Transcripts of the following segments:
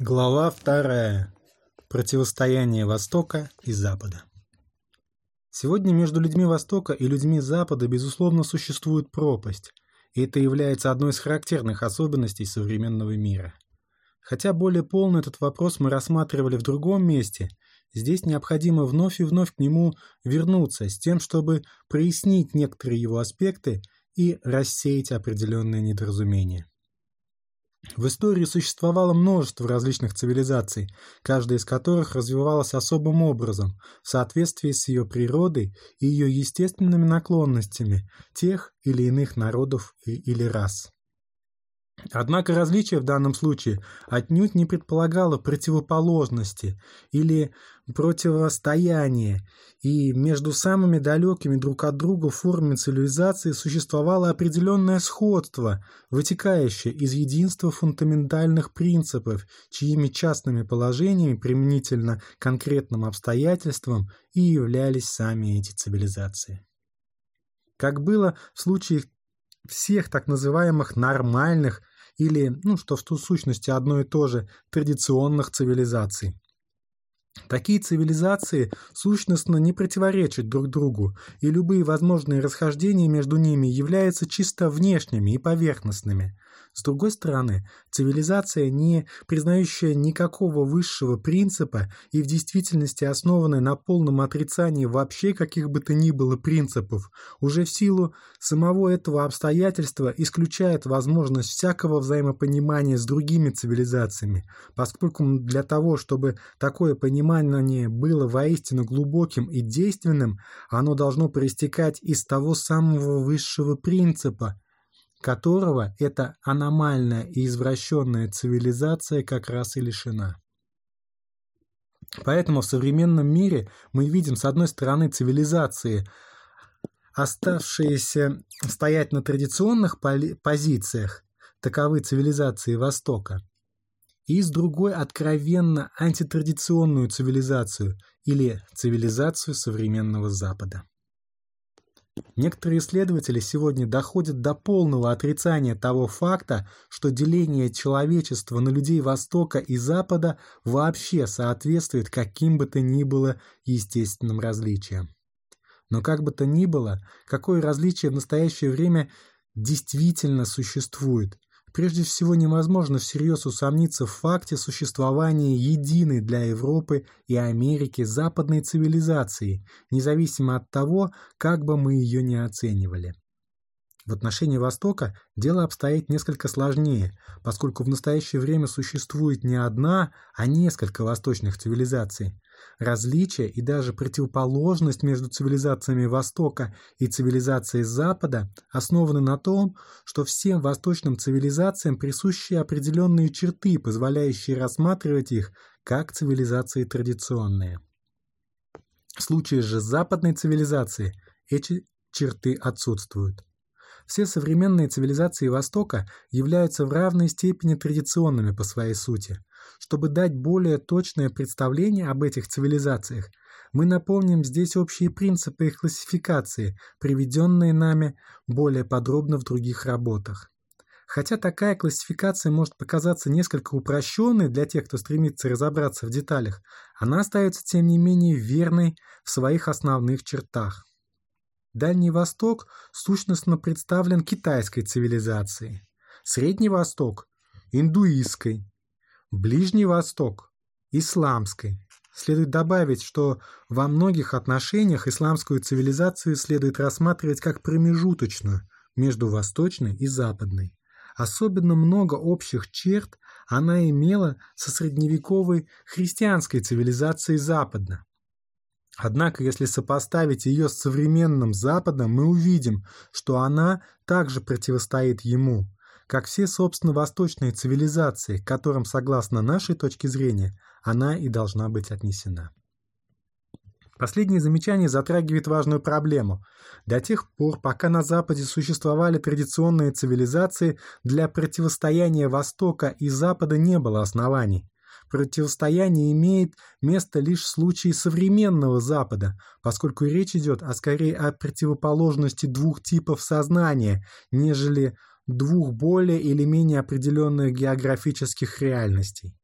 Глава вторая. Противостояние Востока и Запада. Сегодня между людьми Востока и людьми Запада, безусловно, существует пропасть, и это является одной из характерных особенностей современного мира. Хотя более полно этот вопрос мы рассматривали в другом месте, здесь необходимо вновь и вновь к нему вернуться с тем, чтобы прояснить некоторые его аспекты и рассеять определенные недоразумения. В истории существовало множество различных цивилизаций, каждая из которых развивалась особым образом, в соответствии с ее природой и ее естественными наклонностями тех или иных народов или рас. Однако различие в данном случае отнюдь не предполагало противоположности или противостояния, и между самыми далекими друг от друга формами цивилизации существовало определенное сходство, вытекающее из единства фундаментальных принципов, чьими частными положениями применительно конкретным обстоятельствам и являлись сами эти цивилизации. Как было в случае всех так называемых «нормальных» или, ну, что в сущности одно и то же, традиционных цивилизаций. Такие цивилизации сущностно не противоречат друг другу, и любые возможные расхождения между ними являются чисто внешними и поверхностными – с другой стороны, цивилизация, не признающая никакого высшего принципа и в действительности основанная на полном отрицании вообще каких бы то ни было принципов, уже в силу самого этого обстоятельства исключает возможность всякого взаимопонимания с другими цивилизациями, поскольку для того, чтобы такое понимание было воистину глубоким и действенным, оно должно проистекать из того самого высшего принципа, которого эта аномальная и извращенная цивилизация как раз и лишена. Поэтому в современном мире мы видим, с одной стороны, цивилизации, оставшиеся стоять на традиционных позициях, таковы цивилизации Востока, и с другой откровенно антитрадиционную цивилизацию или цивилизацию современного Запада. Некоторые исследователи сегодня доходят до полного отрицания того факта, что деление человечества на людей Востока и Запада вообще соответствует каким бы то ни было естественным различиям. Но как бы то ни было, какое различие в настоящее время действительно существует, прежде всего невозможно всерьез усомниться в факте существования единой для Европы и Америки западной цивилизации, независимо от того, как бы мы ее ни оценивали. В отношении Востока дело обстоит несколько сложнее, поскольку в настоящее время существует не одна, а несколько восточных цивилизаций. Различия и даже противоположность между цивилизациями Востока и цивилизацией Запада основаны на том, что всем восточным цивилизациям присущи определенные черты, позволяющие рассматривать их как цивилизации традиционные. В случае же западной цивилизации эти черты отсутствуют. Все современные цивилизации Востока являются в равной степени традиционными по своей сути. Чтобы дать более точное представление об этих цивилизациях, мы напомним здесь общие принципы их классификации, приведенные нами более подробно в других работах. Хотя такая классификация может показаться несколько упрощенной для тех, кто стремится разобраться в деталях, она остается, тем не менее, верной в своих основных чертах. Дальний Восток сущностно представлен китайской цивилизацией, Средний Восток – индуистской, Ближний Восток – исламской. Следует добавить, что во многих отношениях исламскую цивилизацию следует рассматривать как промежуточную между восточной и западной. Особенно много общих черт она имела со средневековой христианской цивилизацией Запада. Однако, если сопоставить ее с современным Западом, мы увидим, что она также противостоит ему, как все, собственно, восточные цивилизации, к которым, согласно нашей точке зрения, она и должна быть отнесена. Последнее замечание затрагивает важную проблему. До тех пор, пока на Западе существовали традиционные цивилизации, для противостояния Востока и Запада не было оснований – противостояние имеет место лишь в случае современного Запада, поскольку речь идет о скорее о противоположности двух типов сознания, нежели двух более или менее определенных географических реальностей.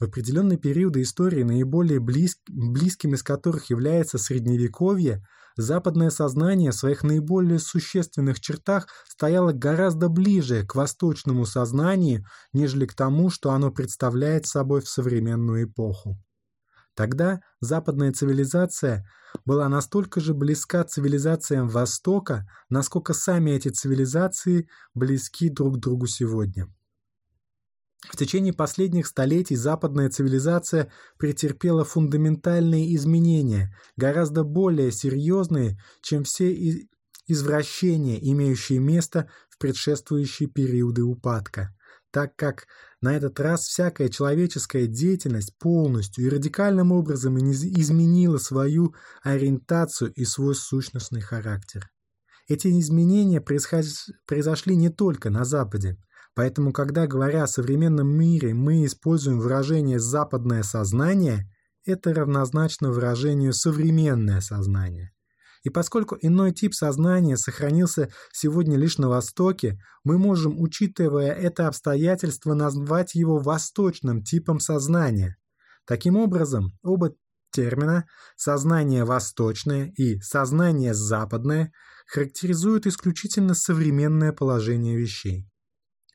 В определенные периоды истории, наиболее близ... близким из которых является Средневековье, западное сознание в своих наиболее существенных чертах стояло гораздо ближе к восточному сознанию, нежели к тому, что оно представляет собой в современную эпоху. Тогда западная цивилизация была настолько же близка цивилизациям Востока, насколько сами эти цивилизации близки друг другу сегодня. В течение последних столетий западная цивилизация претерпела фундаментальные изменения, гораздо более серьезные, чем все извращения, имеющие место в предшествующие периоды упадка так как на этот раз всякая человеческая деятельность полностью и радикальным образом изменила свою ориентацию и свой сущностный характер. Эти изменения произошли не только на Западе. Поэтому, когда говоря о современном мире, мы используем выражение «западное сознание», это равнозначно выражению «современное сознание». И поскольку иной тип сознания сохранился сегодня лишь на Востоке, мы можем, учитывая это обстоятельство, назвать его восточным типом сознания. Таким образом, оба термина «сознание восточное» и «сознание западное» характеризуют исключительно современное положение вещей.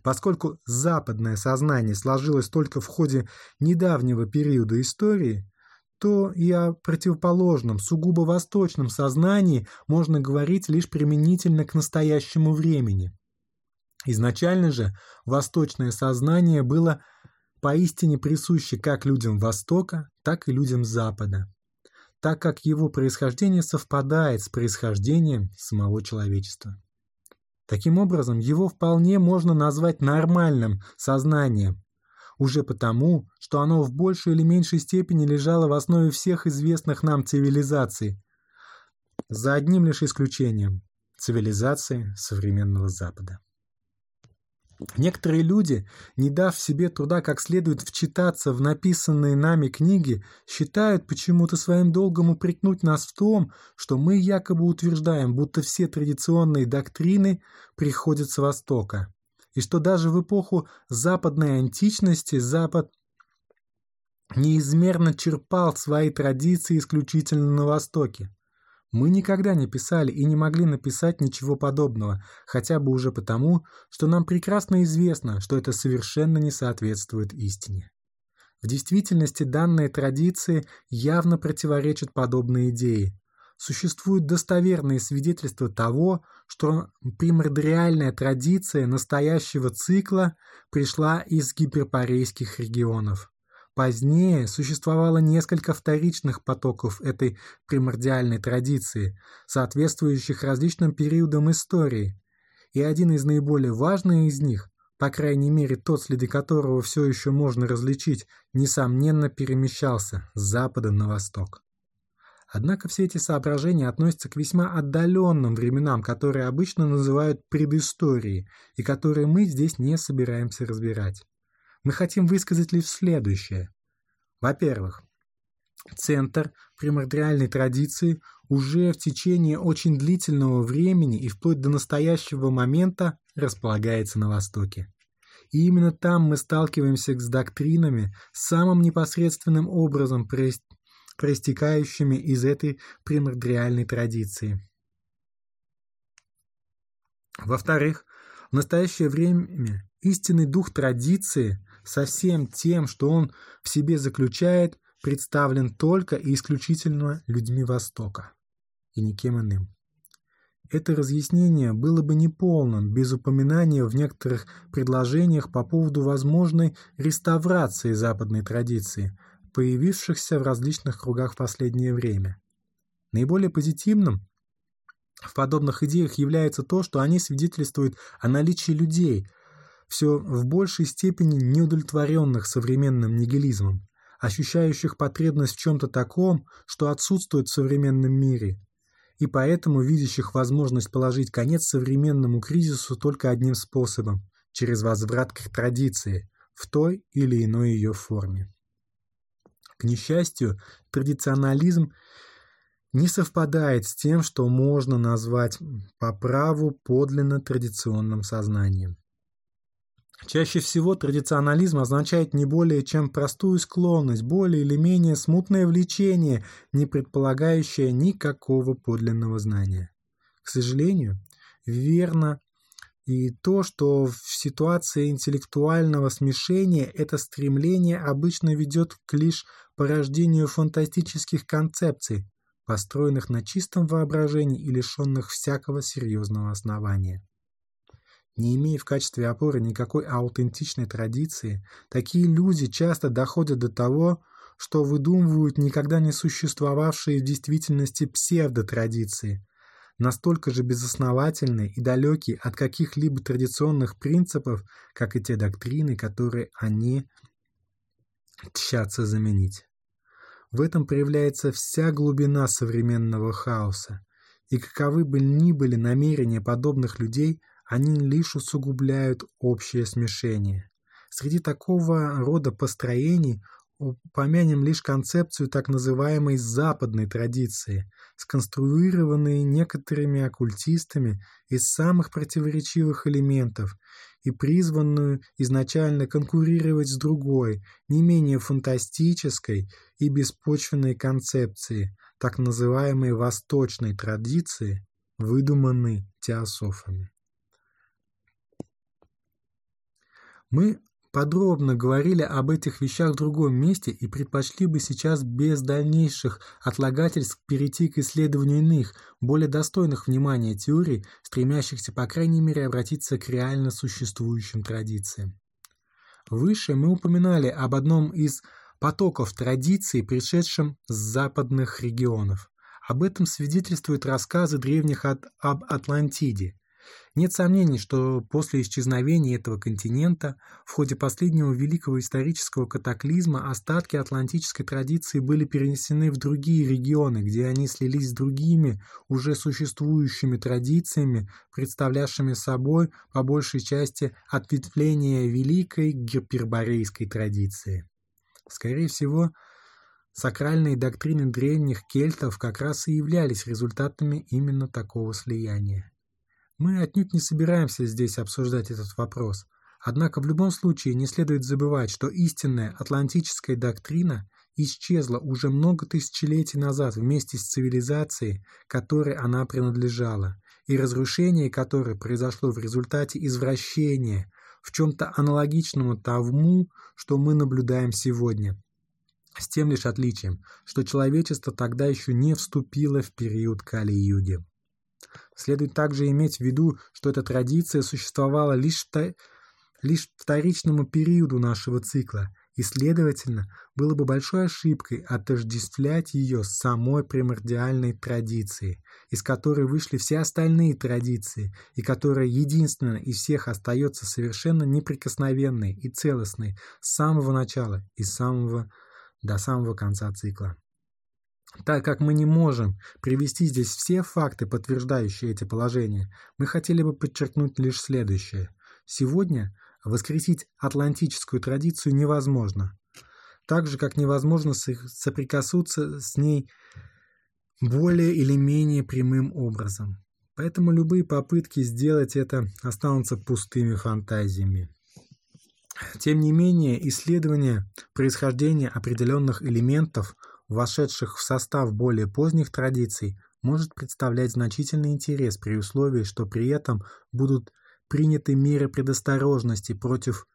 Поскольку западное сознание сложилось только в ходе недавнего периода истории, то и о противоположном, сугубо восточном сознании можно говорить лишь применительно к настоящему времени. Изначально же восточное сознание было поистине присуще как людям Востока, так и людям Запада, так как его происхождение совпадает с происхождением самого человечества. Таким образом, его вполне можно назвать нормальным сознанием, уже потому, что оно в большей или меньшей степени лежало в основе всех известных нам цивилизаций, за одним лишь исключением – цивилизации современного Запада. Некоторые люди, не дав себе труда как следует вчитаться в написанные нами книги, считают почему-то своим долгом упрекнуть нас в том, что мы якобы утверждаем, будто все традиционные доктрины приходят с Востока, и что даже в эпоху западной античности Запад неизмерно черпал свои традиции исключительно на Востоке. Мы никогда не писали и не могли написать ничего подобного, хотя бы уже потому, что нам прекрасно известно, что это совершенно не соответствует истине. В действительности данные традиции явно противоречат подобной идее. Существуют достоверные свидетельства того, что примордиальная традиция настоящего цикла пришла из гиперпорейских регионов. Позднее существовало несколько вторичных потоков этой примордиальной традиции, соответствующих различным периодам истории, и один из наиболее важных из них, по крайней мере тот, следы которого все еще можно различить, несомненно перемещался с запада на восток. Однако все эти соображения относятся к весьма отдаленным временам, которые обычно называют предысторией, и которые мы здесь не собираемся разбирать мы хотим высказать лишь следующее. Во-первых, Центр примордиальной традиции уже в течение очень длительного времени и вплоть до настоящего момента располагается на Востоке. И именно там мы сталкиваемся с доктринами, самым непосредственным образом проистекающими из этой примордиальной традиции. Во-вторых, в настоящее время истинный дух традиции со всем тем, что он в себе заключает, представлен только и исключительно людьми Востока и никем иным. Это разъяснение было бы неполным без упоминания в некоторых предложениях по поводу возможной реставрации западной традиции, появившихся в различных кругах в последнее время. Наиболее позитивным в подобных идеях является то, что они свидетельствуют о наличии людей – все в большей степени неудовлетворенных современным нигилизмом, ощущающих потребность в чем-то таком, что отсутствует в современном мире, и поэтому видящих возможность положить конец современному кризису только одним способом – через возврат к традиции в той или иной ее форме. К несчастью, традиционализм не совпадает с тем, что можно назвать по праву подлинно традиционным сознанием. Чаще всего традиционализм означает не более чем простую склонность, более или менее смутное влечение, не предполагающее никакого подлинного знания. К сожалению, верно и то, что в ситуации интеллектуального смешения это стремление обычно ведет к лишь порождению фантастических концепций, построенных на чистом воображении и лишенных всякого серьезного основания. Не имея в качестве опоры никакой аутентичной традиции, такие люди часто доходят до того, что выдумывают никогда не существовавшие в действительности псевдотрадиции, настолько же безосновательные и далекие от каких-либо традиционных принципов, как и те доктрины, которые они тщатся заменить. В этом проявляется вся глубина современного хаоса, и каковы бы ни были намерения подобных людей, они лишь усугубляют общее смешение. Среди такого рода построений упомянем лишь концепцию так называемой «западной традиции», сконструированной некоторыми оккультистами из самых противоречивых элементов и призванную изначально конкурировать с другой, не менее фантастической и беспочвенной концепцией, так называемой «восточной традиции», выдуманной теософами. Мы подробно говорили об этих вещах в другом месте и предпочли бы сейчас без дальнейших отлагательств перейти к исследованию иных, более достойных внимания теорий, стремящихся по крайней мере обратиться к реально существующим традициям. Выше мы упоминали об одном из потоков традиций, пришедшем с западных регионов. Об этом свидетельствуют рассказы древних от, об Атлантиде. Нет сомнений, что после исчезновения этого континента в ходе последнего великого исторического катаклизма остатки атлантической традиции были перенесены в другие регионы, где они слились с другими уже существующими традициями, представлявшими собой по большей части ответвление великой гиперборейской традиции. Скорее всего, Сакральные доктрины древних кельтов как раз и являлись результатами именно такого слияния. Мы отнюдь не собираемся здесь обсуждать этот вопрос. Однако в любом случае не следует забывать, что истинная атлантическая доктрина исчезла уже много тысячелетий назад вместе с цивилизацией, которой она принадлежала, и разрушение которой произошло в результате извращения, в чем-то аналогичному тому, что мы наблюдаем сегодня. С тем лишь отличием, что человечество тогда еще не вступило в период Кали-Юги. Следует также иметь в виду, что эта традиция существовала лишь, лишь вторичному периоду нашего цикла, и, следовательно, было бы большой ошибкой отождествлять ее с самой примордиальной традицией, из которой вышли все остальные традиции, и которая единственная из всех остается совершенно неприкосновенной и целостной с самого начала и самого, до самого конца цикла. Так как мы не можем привести здесь все факты, подтверждающие эти положения, мы хотели бы подчеркнуть лишь следующее. Сегодня воскресить атлантическую традицию невозможно, так же как невозможно соприкоснуться с ней более или менее прямым образом. Поэтому любые попытки сделать это останутся пустыми фантазиями. Тем не менее, исследование происхождения определенных элементов – вошедших в состав более поздних традиций, может представлять значительный интерес при условии, что при этом будут приняты меры предосторожности против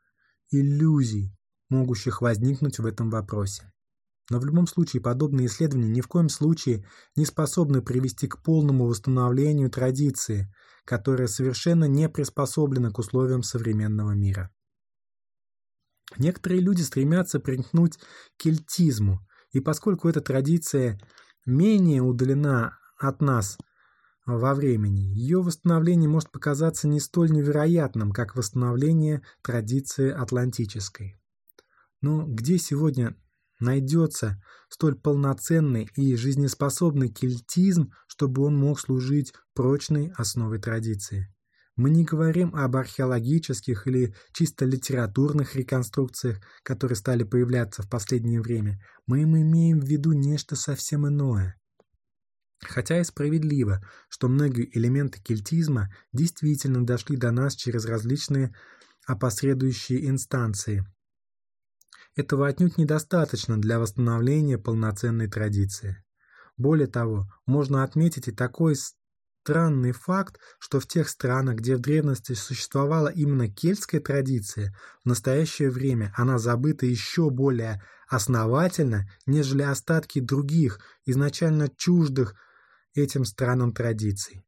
иллюзий, могущих возникнуть в этом вопросе. Но в любом случае подобные исследования ни в коем случае не способны привести к полному восстановлению традиции, которая совершенно не приспособлена к условиям современного мира. Некоторые люди стремятся примкнуть к кельтизму, и поскольку эта традиция менее удалена от нас во времени, ее восстановление может показаться не столь невероятным, как восстановление традиции атлантической. Но где сегодня найдется столь полноценный и жизнеспособный кельтизм, чтобы он мог служить прочной основой традиции? Мы не говорим об археологических или чисто литературных реконструкциях, которые стали появляться в последнее время. Мы им имеем в виду нечто совсем иное. Хотя и справедливо, что многие элементы кельтизма действительно дошли до нас через различные опосредующие инстанции. Этого отнюдь недостаточно для восстановления полноценной традиции. Более того, можно отметить и такой странный факт, что в тех странах, где в древности существовала именно кельтская традиция, в настоящее время она забыта еще более основательно, нежели остатки других, изначально чуждых этим странам традиций.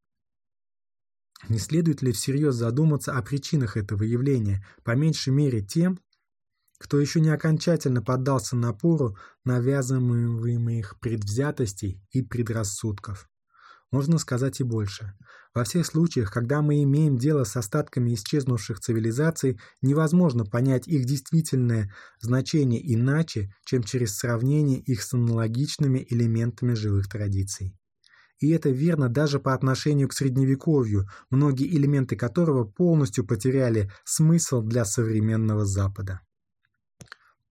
Не следует ли всерьез задуматься о причинах этого явления, по меньшей мере тем, кто еще не окончательно поддался напору навязываемых предвзятостей и предрассудков? Можно сказать и больше. Во всех случаях, когда мы имеем дело с остатками исчезнувших цивилизаций, невозможно понять их действительное значение иначе, чем через сравнение их с аналогичными элементами живых традиций. И это верно даже по отношению к средневековью, многие элементы которого полностью потеряли смысл для современного Запада.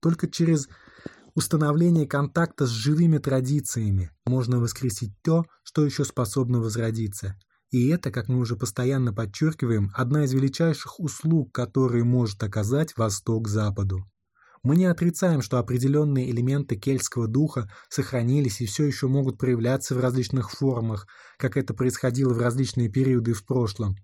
Только через установление контакта с живыми традициями можно воскресить то, что еще способно возродиться. И это, как мы уже постоянно подчеркиваем, одна из величайших услуг, которые может оказать Восток Западу. Мы не отрицаем, что определенные элементы кельтского духа сохранились и все еще могут проявляться в различных формах, как это происходило в различные периоды в прошлом.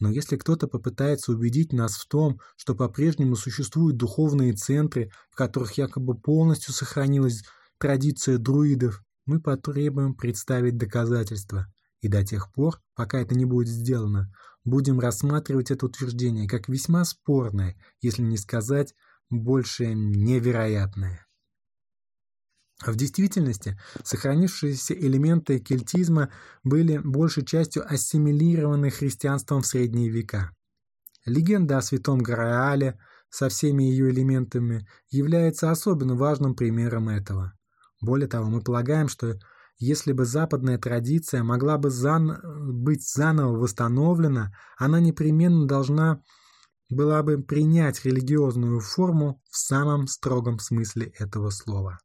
Но если кто-то попытается убедить нас в том, что по-прежнему существуют духовные центры, в которых якобы полностью сохранилась традиция друидов, мы потребуем представить доказательства. И до тех пор, пока это не будет сделано, будем рассматривать это утверждение как весьма спорное, если не сказать больше невероятное. В действительности сохранившиеся элементы кельтизма были большей частью ассимилированы христианством в средние века. Легенда о святом Граале со всеми ее элементами является особенно важным примером этого. Более того, мы полагаем, что если бы западная традиция могла бы зан... быть заново восстановлена, она непременно должна была бы принять религиозную форму в самом строгом смысле этого слова.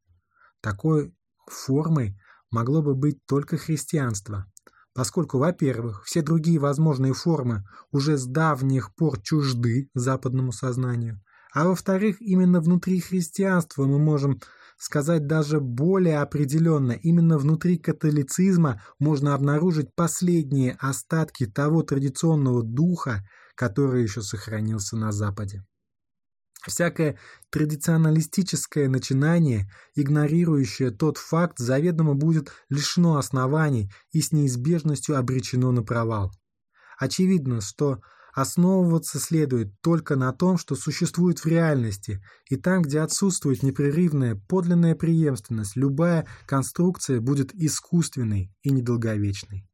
Такой формой могло бы быть только христианство, поскольку, во-первых, все другие возможные формы уже с давних пор чужды западному сознанию, а во-вторых, именно внутри христианства мы можем сказать даже более определенно, именно внутри католицизма можно обнаружить последние остатки того традиционного духа, который еще сохранился на Западе. Всякое традиционалистическое начинание, игнорирующее тот факт, заведомо будет лишено оснований и с неизбежностью обречено на провал. Очевидно, что основываться следует только на том, что существует в реальности, и там, где отсутствует непрерывная подлинная преемственность, любая конструкция будет искусственной и недолговечной.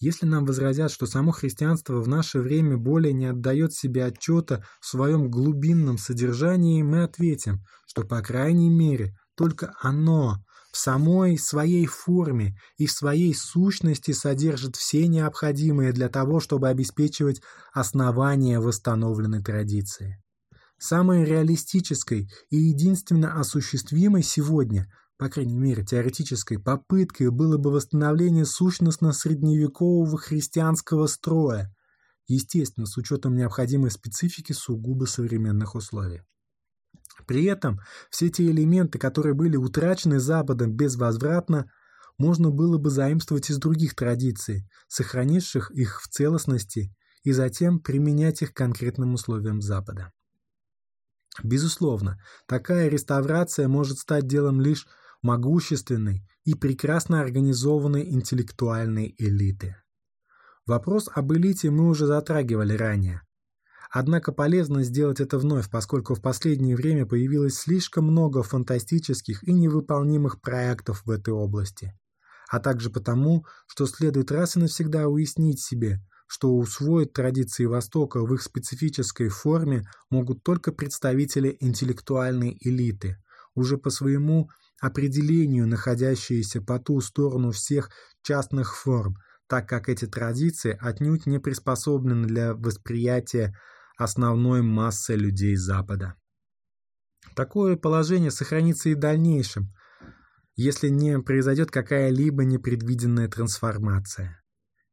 Если нам возразят, что само христианство в наше время более не отдает себе отчета в своем глубинном содержании, мы ответим, что, по крайней мере, только оно в самой своей форме и в своей сущности содержит все необходимые для того, чтобы обеспечивать основания восстановленной традиции. Самой реалистической и единственно осуществимой сегодня – по крайней мере теоретической, попыткой было бы восстановление сущностно-средневекового христианского строя, естественно, с учетом необходимой специфики сугубо современных условий. При этом все те элементы, которые были утрачены Западом безвозвратно, можно было бы заимствовать из других традиций, сохранивших их в целостности, и затем применять их к конкретным условиям Запада. Безусловно, такая реставрация может стать делом лишь могущественной и прекрасно организованной интеллектуальной элиты. Вопрос об элите мы уже затрагивали ранее. Однако полезно сделать это вновь, поскольку в последнее время появилось слишком много фантастических и невыполнимых проектов в этой области, а также потому, что следует раз и навсегда уяснить себе, что усвоить традиции Востока в их специфической форме могут только представители интеллектуальной элиты, уже по своему определению, находящиеся по ту сторону всех частных форм, так как эти традиции отнюдь не приспособлены для восприятия основной массы людей Запада. Такое положение сохранится и в дальнейшем, если не произойдет какая-либо непредвиденная трансформация.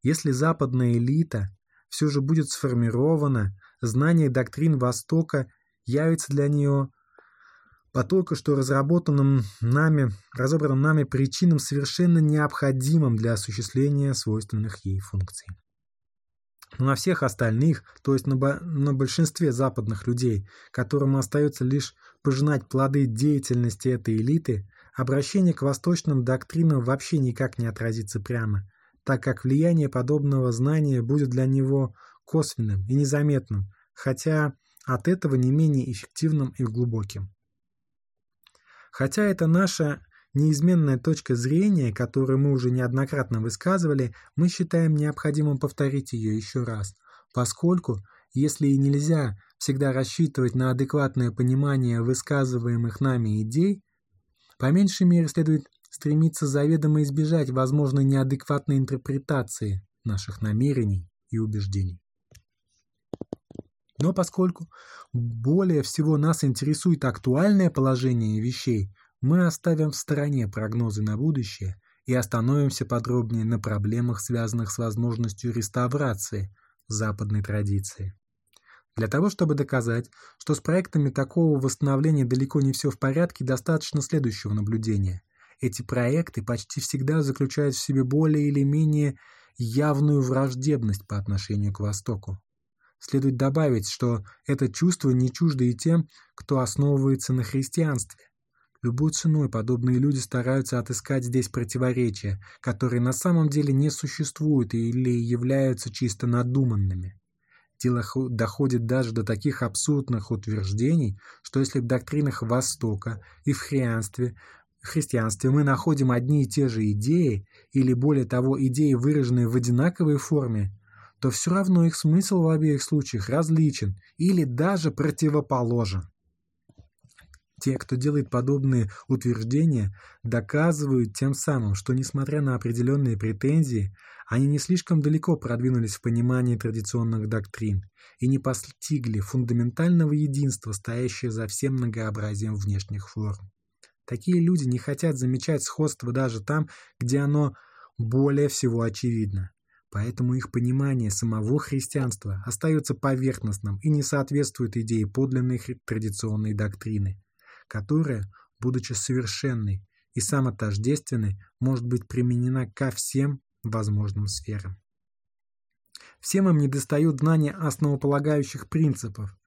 Если западная элита все же будет сформирована, знание доктрин Востока явится для нее по только что разработанным нами, разобранным нами причинам, совершенно необходимым для осуществления свойственных ей функций. Но на всех остальных, то есть на, на большинстве западных людей, которым остается лишь пожинать плоды деятельности этой элиты, обращение к восточным доктринам вообще никак не отразится прямо, так как влияние подобного знания будет для него косвенным и незаметным, хотя от этого не менее эффективным и глубоким. Хотя это наша неизменная точка зрения, которую мы уже неоднократно высказывали, мы считаем необходимым повторить ее еще раз, поскольку, если и нельзя всегда рассчитывать на адекватное понимание высказываемых нами идей, по меньшей мере следует стремиться заведомо избежать возможной неадекватной интерпретации наших намерений и убеждений. Но поскольку более всего нас интересует актуальное положение вещей, мы оставим в стороне прогнозы на будущее и остановимся подробнее на проблемах, связанных с возможностью реставрации западной традиции. Для того, чтобы доказать, что с проектами такого восстановления далеко не все в порядке, достаточно следующего наблюдения. Эти проекты почти всегда заключают в себе более или менее явную враждебность по отношению к Востоку. Следует добавить, что это чувство не чуждо и тем, кто основывается на христианстве. Любой ценой подобные люди стараются отыскать здесь противоречия, которые на самом деле не существуют или являются чисто надуманными. Дело доходит даже до таких абсурдных утверждений, что если в доктринах Востока и в христианстве, в христианстве мы находим одни и те же идеи, или более того, идеи, выраженные в одинаковой форме, то все равно их смысл в обеих случаях различен или даже противоположен. Те, кто делает подобные утверждения, доказывают тем самым, что несмотря на определенные претензии, они не слишком далеко продвинулись в понимании традиционных доктрин и не постигли фундаментального единства, стоящего за всем многообразием внешних форм. Такие люди не хотят замечать сходство даже там, где оно более всего очевидно. Поэтому их понимание самого христианства остается поверхностным и не соответствует идее подлинной традиционной доктрины, которая, будучи совершенной и самотождественной, может быть применена ко всем возможным сферам. Всем им недостают знания основополагающих принципов,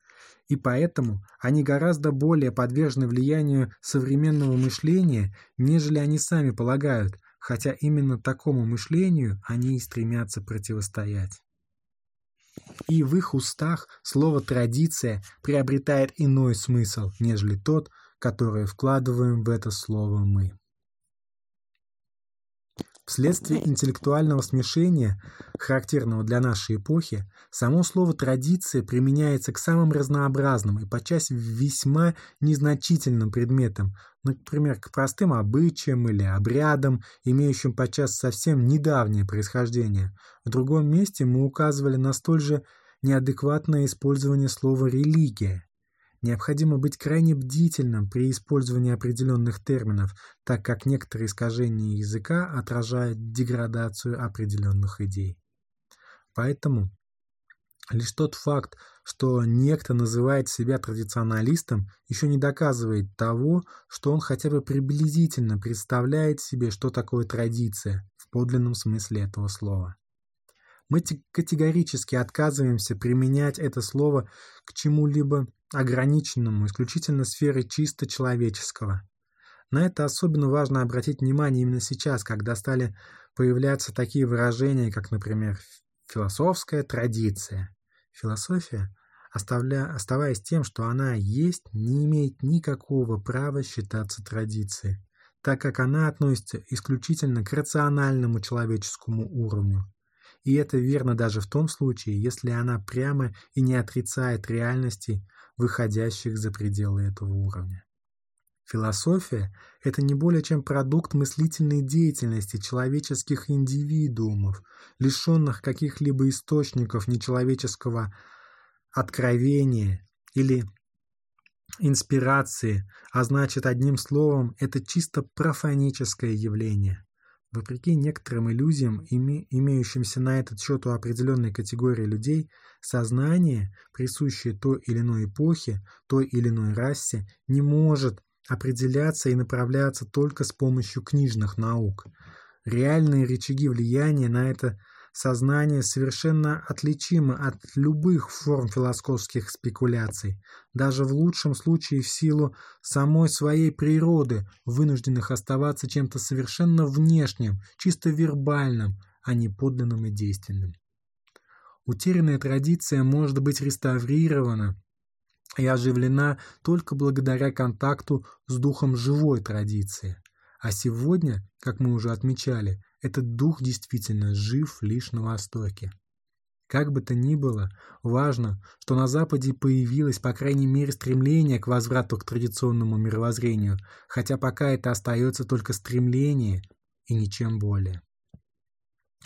и поэтому они гораздо более подвержены влиянию современного мышления, нежели они сами полагают, хотя именно такому мышлению они и стремятся противостоять. И в их устах слово «традиция» приобретает иной смысл, нежели тот, который вкладываем в это слово мы. Вследствие интеллектуального смешения, характерного для нашей эпохи, само слово «традиция» применяется к самым разнообразным и почасть весьма незначительным предметам, например, к простым обычаям или обрядам, имеющим подчас совсем недавнее происхождение. В другом месте мы указывали на столь же неадекватное использование слова «религия», Необходимо быть крайне бдительным при использовании определенных терминов, так как некоторые искажения языка отражают деградацию определенных идей. Поэтому лишь тот факт, что некто называет себя традиционалистом, еще не доказывает того, что он хотя бы приблизительно представляет себе, что такое традиция в подлинном смысле этого слова мы категорически отказываемся применять это слово к чему-либо ограниченному исключительно сферой чисто человеческого. На это особенно важно обратить внимание именно сейчас, когда стали появляться такие выражения, как, например, философская традиция. Философия, оставля... оставаясь тем, что она есть, не имеет никакого права считаться традицией, так как она относится исключительно к рациональному человеческому уровню. И это верно даже в том случае, если она прямо и не отрицает реальности, выходящих за пределы этого уровня. Философия – это не более чем продукт мыслительной деятельности человеческих индивидуумов, лишенных каких-либо источников нечеловеческого откровения или инспирации, а значит, одним словом, это чисто профаническое явление. Вопреки некоторым иллюзиям, имеющимся на этот счет у определенной категории людей, сознание, присущее той или иной эпохе, той или иной расе, не может определяться и направляться только с помощью книжных наук. Реальные рычаги влияния на это – сознание совершенно отличимо от любых форм философских спекуляций, даже в лучшем случае в силу самой своей природы, вынужденных оставаться чем-то совершенно внешним, чисто вербальным, а не подлинным и действенным. Утерянная традиция может быть реставрирована и оживлена только благодаря контакту с духом живой традиции. А сегодня, как мы уже отмечали, этот дух действительно жив лишь на Востоке. Как бы то ни было, важно, что на Западе появилось, по крайней мере, стремление к возврату к традиционному мировоззрению, хотя пока это остается только стремление и ничем более.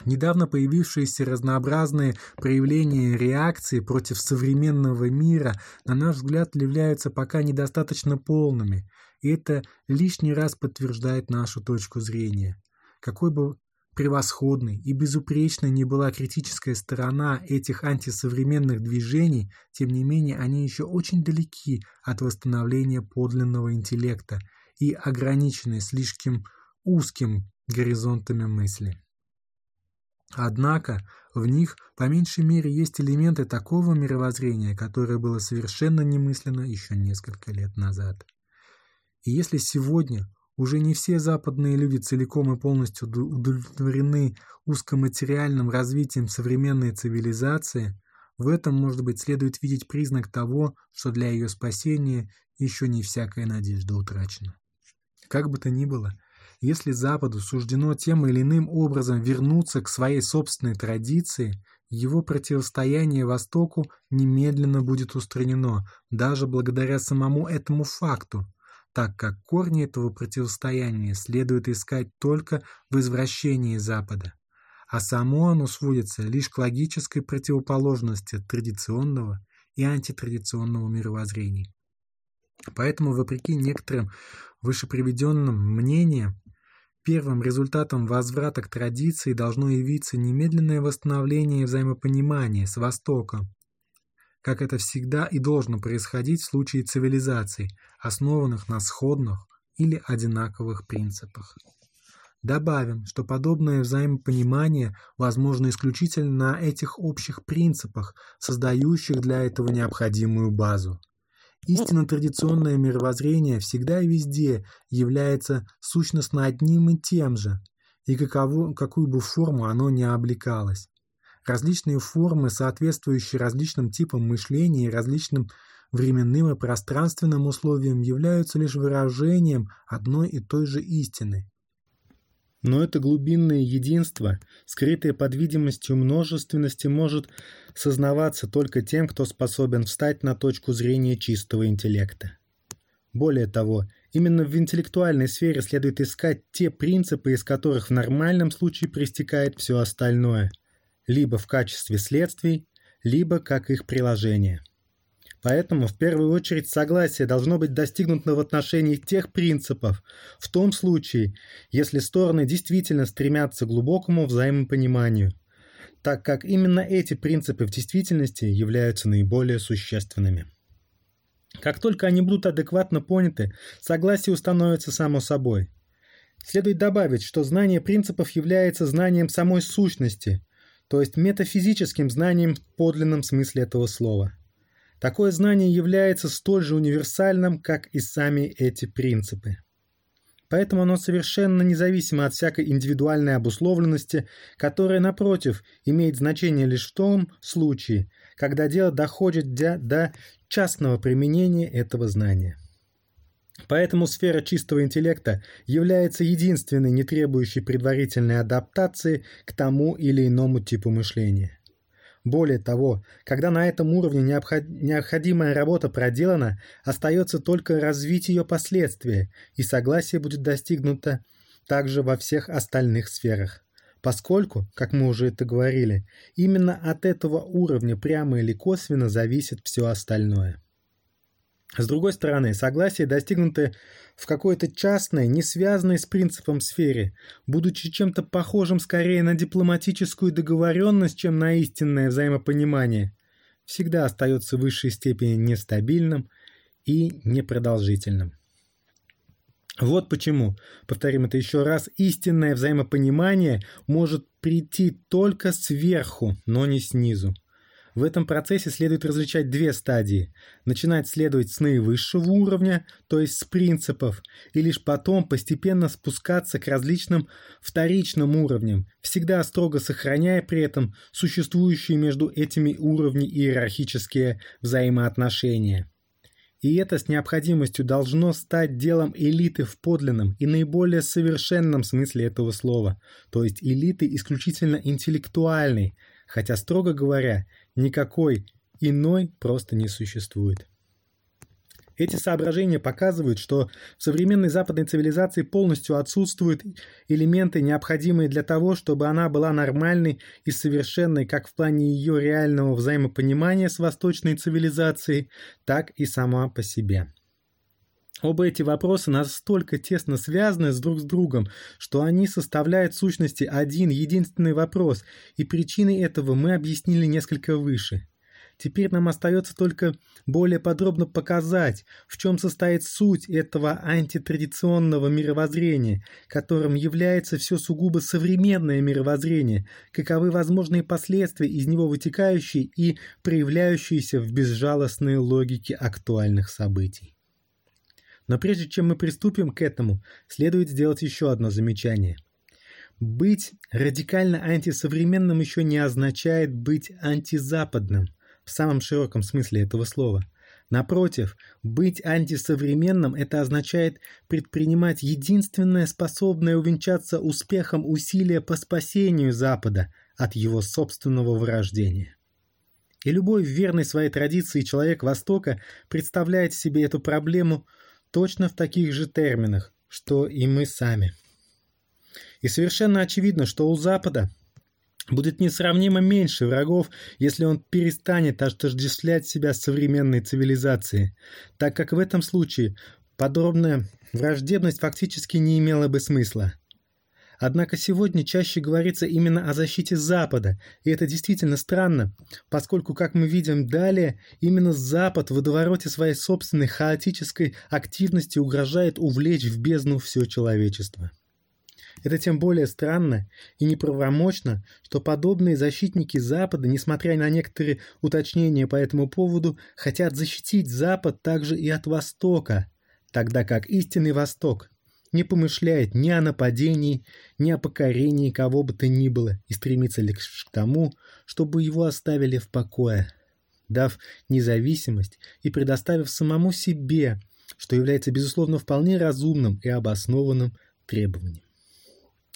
Недавно появившиеся разнообразные проявления реакции против современного мира, на наш взгляд, являются пока недостаточно полными, и это лишний раз подтверждает нашу точку зрения. Какой бы превосходной и безупречной не была критическая сторона этих антисовременных движений, тем не менее они еще очень далеки от восстановления подлинного интеллекта и ограничены слишком узким горизонтами мысли. Однако в них по меньшей мере есть элементы такого мировоззрения, которое было совершенно немысленно еще несколько лет назад. И если сегодня уже не все западные люди целиком и полностью удовлетворены узкоматериальным развитием современной цивилизации, в этом, может быть, следует видеть признак того, что для ее спасения еще не всякая надежда утрачена. Как бы то ни было, если Западу суждено тем или иным образом вернуться к своей собственной традиции, его противостояние Востоку немедленно будет устранено, даже благодаря самому этому факту – так как корни этого противостояния следует искать только в извращении Запада, а само оно сводится лишь к логической противоположности традиционного и антитрадиционного мировоззрений. Поэтому, вопреки некоторым вышеприведенным мнениям, первым результатом возврата к традиции должно явиться немедленное восстановление взаимопонимания с Востоком, как это всегда и должно происходить в случае цивилизаций, основанных на сходных или одинаковых принципах. Добавим, что подобное взаимопонимание возможно исключительно на этих общих принципах, создающих для этого необходимую базу. Истинно традиционное мировоззрение всегда и везде является сущностно одним и тем же, и какову, какую бы форму оно ни облекалось. Различные формы, соответствующие различным типам мышления и различным временным и пространственным условиям, являются лишь выражением одной и той же истины. Но это глубинное единство, скрытое под видимостью множественности, может сознаваться только тем, кто способен встать на точку зрения чистого интеллекта. Более того, именно в интеллектуальной сфере следует искать те принципы, из которых в нормальном случае пристекает все остальное либо в качестве следствий, либо как их приложение. Поэтому в первую очередь согласие должно быть достигнуто в отношении тех принципов, в том случае, если стороны действительно стремятся к глубокому взаимопониманию, так как именно эти принципы в действительности являются наиболее существенными. Как только они будут адекватно поняты, согласие установится само собой. Следует добавить, что знание принципов является знанием самой сущности, то есть метафизическим знанием в подлинном смысле этого слова. Такое знание является столь же универсальным, как и сами эти принципы. Поэтому оно совершенно независимо от всякой индивидуальной обусловленности, которая, напротив, имеет значение лишь в том случае, когда дело доходит до, до частного применения этого знания. Поэтому сфера чистого интеллекта является единственной, не требующей предварительной адаптации к тому или иному типу мышления. Более того, когда на этом уровне необходимая работа проделана, остается только развить ее последствия, и согласие будет достигнуто также во всех остальных сферах. Поскольку, как мы уже это говорили, именно от этого уровня прямо или косвенно зависит все остальное. С другой стороны, согласие достигнуто в какой-то частной, не связанной с принципом сфере, будучи чем-то похожим скорее на дипломатическую договоренность, чем на истинное взаимопонимание, всегда остается в высшей степени нестабильным и непродолжительным. Вот почему, повторим это еще раз, истинное взаимопонимание может прийти только сверху, но не снизу. В этом процессе следует различать две стадии. Начинать следовать с наивысшего уровня, то есть с принципов, и лишь потом постепенно спускаться к различным вторичным уровням, всегда строго сохраняя при этом существующие между этими уровнями иерархические взаимоотношения. И это с необходимостью должно стать делом элиты в подлинном и наиболее совершенном смысле этого слова, то есть элиты исключительно интеллектуальной, хотя, строго говоря, Никакой иной просто не существует. Эти соображения показывают, что в современной западной цивилизации полностью отсутствуют элементы, необходимые для того, чтобы она была нормальной и совершенной как в плане ее реального взаимопонимания с восточной цивилизацией, так и сама по себе. Оба эти вопроса настолько тесно связаны с друг с другом, что они составляют в сущности один единственный вопрос, и причины этого мы объяснили несколько выше. Теперь нам остается только более подробно показать, в чем состоит суть этого антитрадиционного мировоззрения, которым является все сугубо современное мировоззрение, каковы возможные последствия из него вытекающие и проявляющиеся в безжалостной логике актуальных событий. Но прежде чем мы приступим к этому, следует сделать еще одно замечание. Быть радикально антисовременным еще не означает быть антизападным в самом широком смысле этого слова – Напротив, быть антисовременным – это означает предпринимать единственное способное увенчаться успехом усилия по спасению Запада от его собственного вырождения. И любой верный своей традиции человек Востока представляет себе эту проблему точно в таких же терминах, что и мы сами. И совершенно очевидно, что у Запада будет несравнимо меньше врагов, если он перестанет отождествлять себя с современной цивилизацией, так как в этом случае подробная враждебность фактически не имела бы смысла. Однако сегодня чаще говорится именно о защите Запада, и это действительно странно, поскольку, как мы видим далее, именно Запад в водовороте своей собственной хаотической активности угрожает увлечь в бездну все человечество. Это тем более странно и неправомочно, что подобные защитники Запада, несмотря на некоторые уточнения по этому поводу, хотят защитить Запад также и от Востока, тогда как истинный Восток не помышляет ни о нападении, ни о покорении кого бы то ни было и стремится лишь к тому, чтобы его оставили в покое, дав независимость и предоставив самому себе, что является, безусловно, вполне разумным и обоснованным требованием.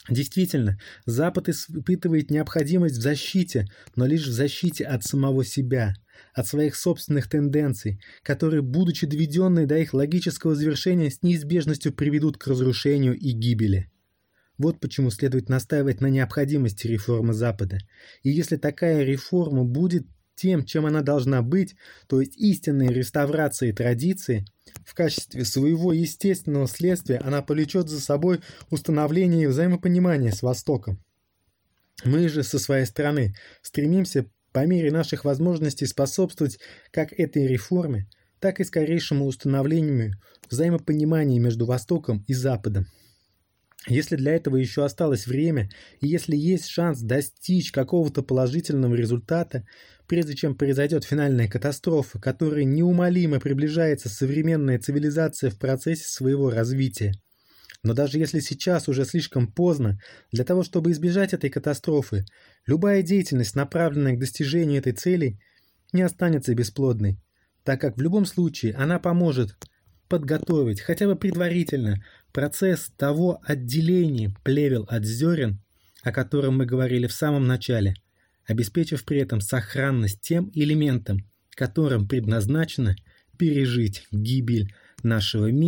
Действительно, Запад испытывает необходимость в защите, но лишь в защите от самого себя, от своих собственных тенденций, которые, будучи доведенные до их логического завершения, с неизбежностью приведут к разрушению и гибели. Вот почему следует настаивать на необходимости реформы Запада. И если такая реформа будет тем, чем она должна быть, то есть истинной реставрацией традиции, в качестве своего естественного следствия она полечет за собой установление взаимопонимания с Востоком. Мы же со своей стороны стремимся по мере наших возможностей способствовать как этой реформе, так и скорейшему установлению взаимопонимания между Востоком и Западом. Если для этого еще осталось время, и если есть шанс достичь какого-то положительного результата, прежде чем произойдет финальная катастрофа, которой неумолимо приближается современная цивилизация в процессе своего развития. Но даже если сейчас уже слишком поздно, для того, чтобы избежать этой катастрофы, любая деятельность, направленная к достижению этой цели, не останется бесплодной, так как в любом случае она поможет подготовить, хотя бы предварительно, процесс того отделения плевел от зерен, о котором мы говорили в самом начале – обеспечив при этом сохранность тем элементам, которым предназначено пережить гибель нашего мира